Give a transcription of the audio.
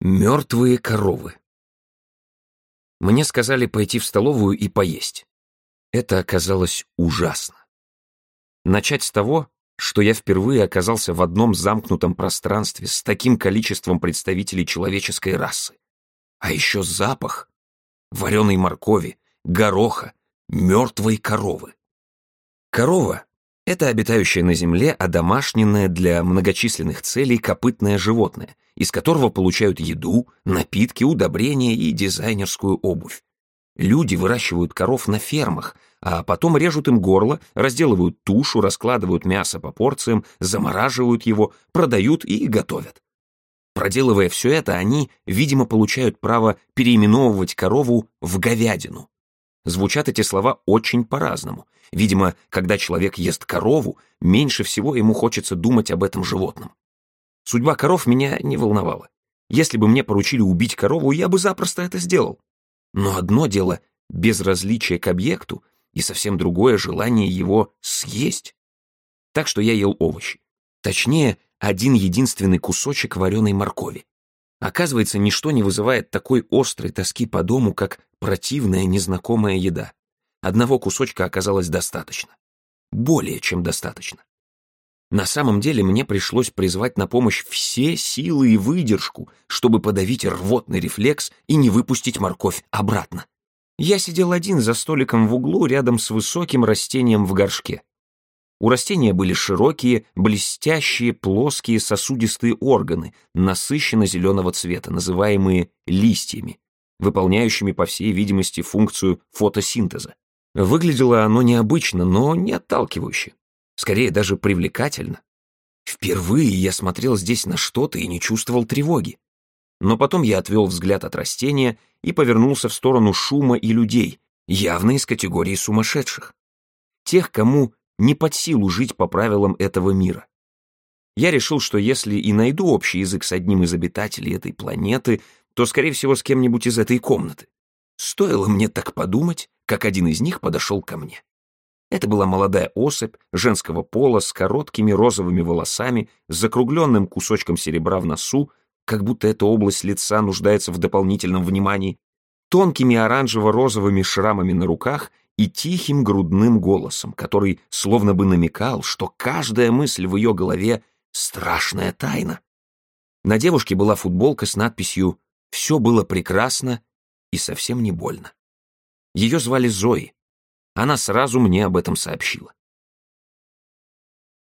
Мертвые коровы. Мне сказали пойти в столовую и поесть. Это оказалось ужасно. Начать с того, что я впервые оказался в одном замкнутом пространстве с таким количеством представителей человеческой расы. А еще запах вареной моркови, гороха, мертвой коровы. Корова — это обитающее на земле, одомашненное для многочисленных целей копытное животное — из которого получают еду, напитки, удобрения и дизайнерскую обувь. Люди выращивают коров на фермах, а потом режут им горло, разделывают тушу, раскладывают мясо по порциям, замораживают его, продают и готовят. Проделывая все это, они, видимо, получают право переименовывать корову в говядину. Звучат эти слова очень по-разному. Видимо, когда человек ест корову, меньше всего ему хочется думать об этом животном. Судьба коров меня не волновала. Если бы мне поручили убить корову, я бы запросто это сделал. Но одно дело — безразличие к объекту, и совсем другое — желание его съесть. Так что я ел овощи. Точнее, один единственный кусочек вареной моркови. Оказывается, ничто не вызывает такой острой тоски по дому, как противная незнакомая еда. Одного кусочка оказалось достаточно. Более чем достаточно. На самом деле мне пришлось призвать на помощь все силы и выдержку, чтобы подавить рвотный рефлекс и не выпустить морковь обратно. Я сидел один за столиком в углу рядом с высоким растением в горшке. У растения были широкие, блестящие, плоские сосудистые органы, насыщенно зеленого цвета, называемые листьями, выполняющими, по всей видимости, функцию фотосинтеза. Выглядело оно необычно, но не отталкивающе скорее даже привлекательно. Впервые я смотрел здесь на что-то и не чувствовал тревоги. Но потом я отвел взгляд от растения и повернулся в сторону шума и людей, явно из категории сумасшедших. Тех, кому не под силу жить по правилам этого мира. Я решил, что если и найду общий язык с одним из обитателей этой планеты, то, скорее всего, с кем-нибудь из этой комнаты. Стоило мне так подумать, как один из них подошел ко мне. Это была молодая особь женского пола с короткими розовыми волосами, с закругленным кусочком серебра в носу, как будто эта область лица нуждается в дополнительном внимании, тонкими оранжево-розовыми шрамами на руках и тихим грудным голосом, который словно бы намекал, что каждая мысль в ее голове — страшная тайна. На девушке была футболка с надписью «Все было прекрасно и совсем не больно». Ее звали Зои, она сразу мне об этом сообщила.